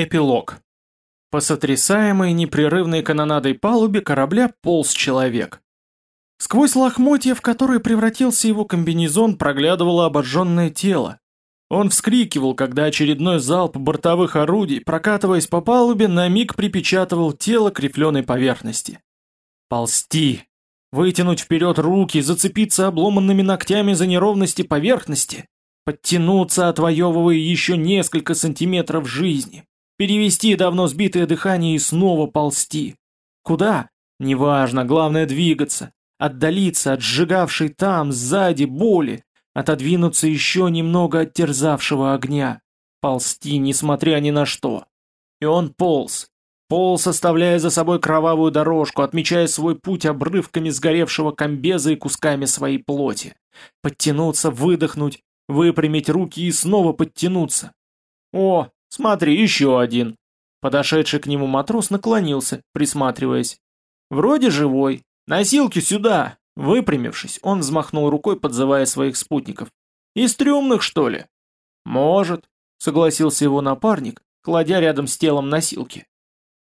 Эпилог. По сотрясаемой непрерывной канонадой палубе корабля полз человек. Сквозь лохмотья, в которые превратился его комбинезон, проглядывало обожженное тело. Он вскрикивал, когда очередной залп бортовых орудий, прокатываясь по палубе, на миг припечатывал тело к рифленой поверхности. Ползти. Вытянуть вперед руки, зацепиться обломанными ногтями за неровности поверхности. Подтянуться, отвоевывая еще несколько сантиметров жизни. Перевести давно сбитое дыхание и снова ползти. Куда? Неважно, главное двигаться. Отдалиться от сжигавшей там, сзади, боли. Отодвинуться еще немного от терзавшего огня. Ползти, несмотря ни на что. И он полз. Полз, оставляя за собой кровавую дорожку, отмечая свой путь обрывками сгоревшего комбеза и кусками своей плоти. Подтянуться, выдохнуть, выпрямить руки и снова подтянуться. О, «Смотри, еще один!» Подошедший к нему матрос наклонился, присматриваясь. «Вроде живой. Носилки сюда!» Выпрямившись, он взмахнул рукой, подзывая своих спутников. «Из трюмных, что ли?» «Может», — согласился его напарник, кладя рядом с телом носилки.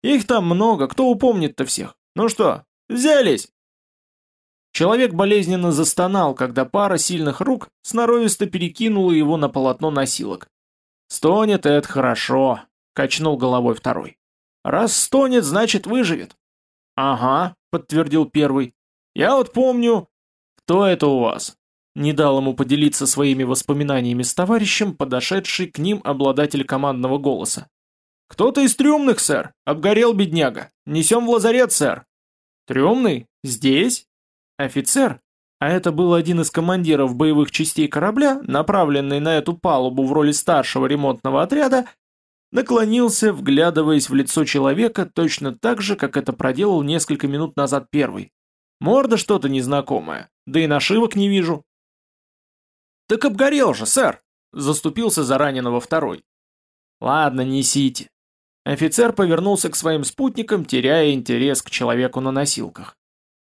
«Их там много, кто упомнит-то всех? Ну что, взялись?» Человек болезненно застонал, когда пара сильных рук сноровисто перекинула его на полотно носилок. «Стонет, это хорошо», — качнул головой второй. «Раз стонет, значит выживет». «Ага», — подтвердил первый. «Я вот помню...» «Кто это у вас?» Не дал ему поделиться своими воспоминаниями с товарищем, подошедший к ним обладатель командного голоса. «Кто-то из трюмных, сэр. Обгорел бедняга. Несем в лазарет, сэр». «Трюмный? Здесь?» Офицер, а это был один из командиров боевых частей корабля, направленный на эту палубу в роли старшего ремонтного отряда, наклонился, вглядываясь в лицо человека точно так же, как это проделал несколько минут назад первый. Морда что-то незнакомое, да и нашивок не вижу. «Так обгорел же, сэр!» — заступился за раненого второй. «Ладно, несите». Офицер повернулся к своим спутникам, теряя интерес к человеку на носилках.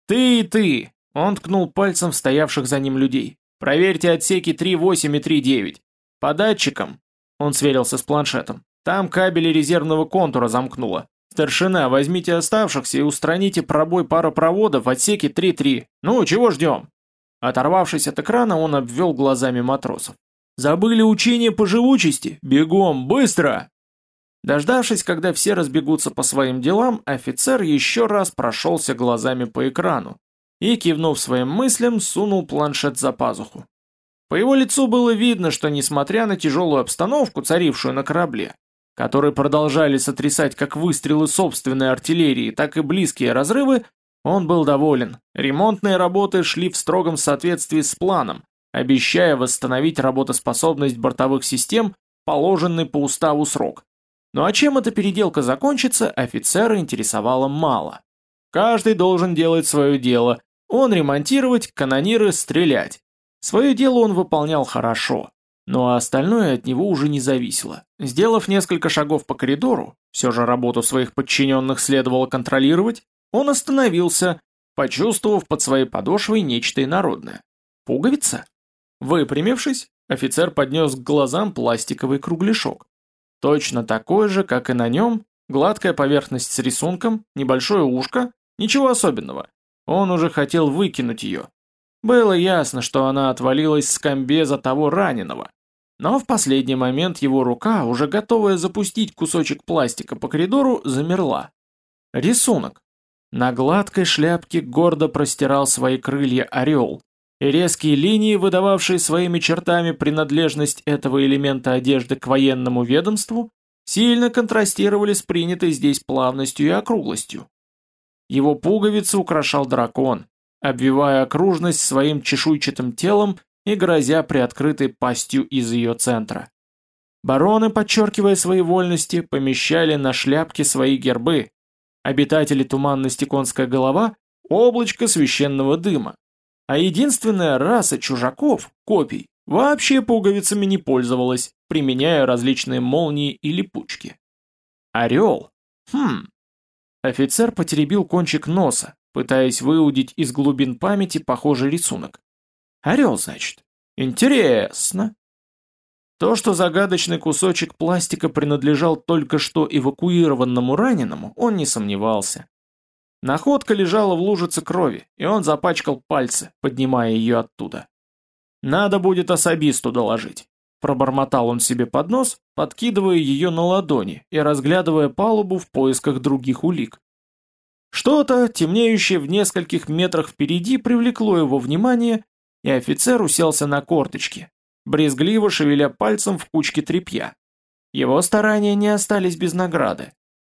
«Ты и ты! Он ткнул пальцем в стоявших за ним людей. «Проверьте отсеки 3.8 и 3.9. По датчикам...» Он сверился с планшетом. «Там кабели резервного контура замкнуло. Старшина, возьмите оставшихся и устраните пробой паропровода в отсеке 3.3. Ну, чего ждем?» Оторвавшись от экрана, он обвел глазами матросов. «Забыли учение по живучести? Бегом, быстро!» Дождавшись, когда все разбегутся по своим делам, офицер еще раз прошелся глазами по экрану, и, кивнув своим мыслям, сунул планшет за пазуху. По его лицу было видно, что несмотря на тяжелую обстановку, царившую на корабле, который продолжали сотрясать как выстрелы собственной артиллерии, так и близкие разрывы, он был доволен. Ремонтные работы шли в строгом соответствии с планом, обещая восстановить работоспособность бортовых систем, положенный по уставу срок. Ну а чем эта переделка закончится, офицера интересовало мало. Каждый должен делать свое дело, он ремонтировать, канониры стрелять. Свое дело он выполнял хорошо, но остальное от него уже не зависело. Сделав несколько шагов по коридору, все же работу своих подчиненных следовало контролировать, он остановился, почувствовав под своей подошвой нечто инородное. Пуговица? Выпрямившись, офицер поднес к глазам пластиковый кругляшок. Точно такой же, как и на нем, гладкая поверхность с рисунком, небольшое ушко, ничего особенного. Он уже хотел выкинуть ее. Было ясно, что она отвалилась с комбеза того раненого. Но в последний момент его рука, уже готовая запустить кусочек пластика по коридору, замерла. Рисунок. На гладкой шляпке гордо простирал свои крылья орел, и резкие линии, выдававшие своими чертами принадлежность этого элемента одежды к военному ведомству, сильно контрастировали с принятой здесь плавностью и округлостью. Его пуговицы украшал дракон, обвивая окружность своим чешуйчатым телом и грозя приоткрытой пастью из ее центра. Бароны, подчеркивая свои вольности, помещали на шляпке свои гербы. Обитатели туманности конская голова – облачко священного дыма. А единственная раса чужаков, копий, вообще пуговицами не пользовалась, применяя различные молнии и липучки. Орел. Хм, Офицер потеребил кончик носа, пытаясь выудить из глубин памяти похожий рисунок. Орел, значит. Интересно. То, что загадочный кусочек пластика принадлежал только что эвакуированному раненому, он не сомневался. Находка лежала в лужице крови, и он запачкал пальцы, поднимая ее оттуда. «Надо будет особисту доложить», — пробормотал он себе под нос, подкидывая ее на ладони и разглядывая палубу в поисках других улик. Что-то, темнеющее в нескольких метрах впереди, привлекло его внимание, и офицер уселся на корточки, брезгливо шевеля пальцем в кучке тряпья. Его старания не остались без награды.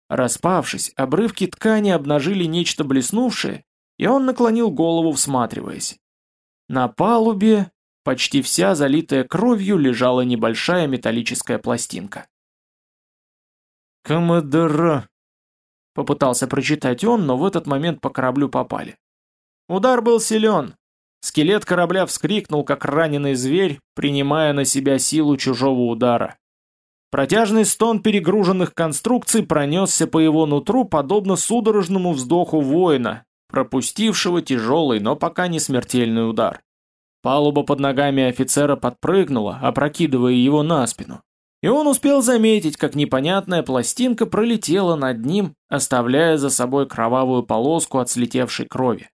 Распавшись, обрывки ткани обнажили нечто блеснувшее, и он наклонил голову, всматриваясь. На палубе, почти вся залитая кровью, лежала небольшая металлическая пластинка. «Коммодора», — попытался прочитать он, но в этот момент по кораблю попали. Удар был силен, Скелет корабля вскрикнул, как раненый зверь, принимая на себя силу чужого удара. Протяжный стон перегруженных конструкций пронесся по его нутру, подобно судорожному вздоху воина, пропустившего тяжелый, но пока не смертельный удар. Палуба под ногами офицера подпрыгнула, опрокидывая его на спину. И он успел заметить, как непонятная пластинка пролетела над ним, оставляя за собой кровавую полоску от слетевшей крови.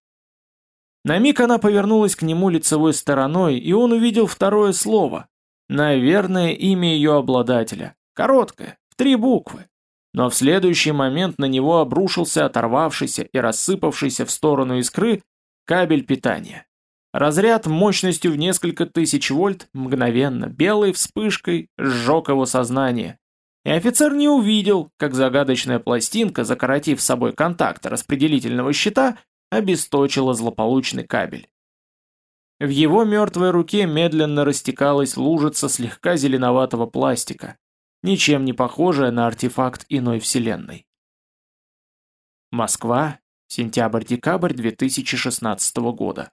На миг она повернулась к нему лицевой стороной, и он увидел второе слово. Наверное, имя ее обладателя. Короткое, в три буквы. Но в следующий момент на него обрушился оторвавшийся и рассыпавшийся в сторону искры кабель питания. Разряд мощностью в несколько тысяч вольт мгновенно, белой вспышкой, сжег его сознание. И офицер не увидел, как загадочная пластинка, закоротив собой контакт распределительного щита, обесточила злополучный кабель. В его мертвой руке медленно растекалась лужица слегка зеленоватого пластика, ничем не похожая на артефакт иной вселенной. Москва, сентябрь-декабрь 2016 года.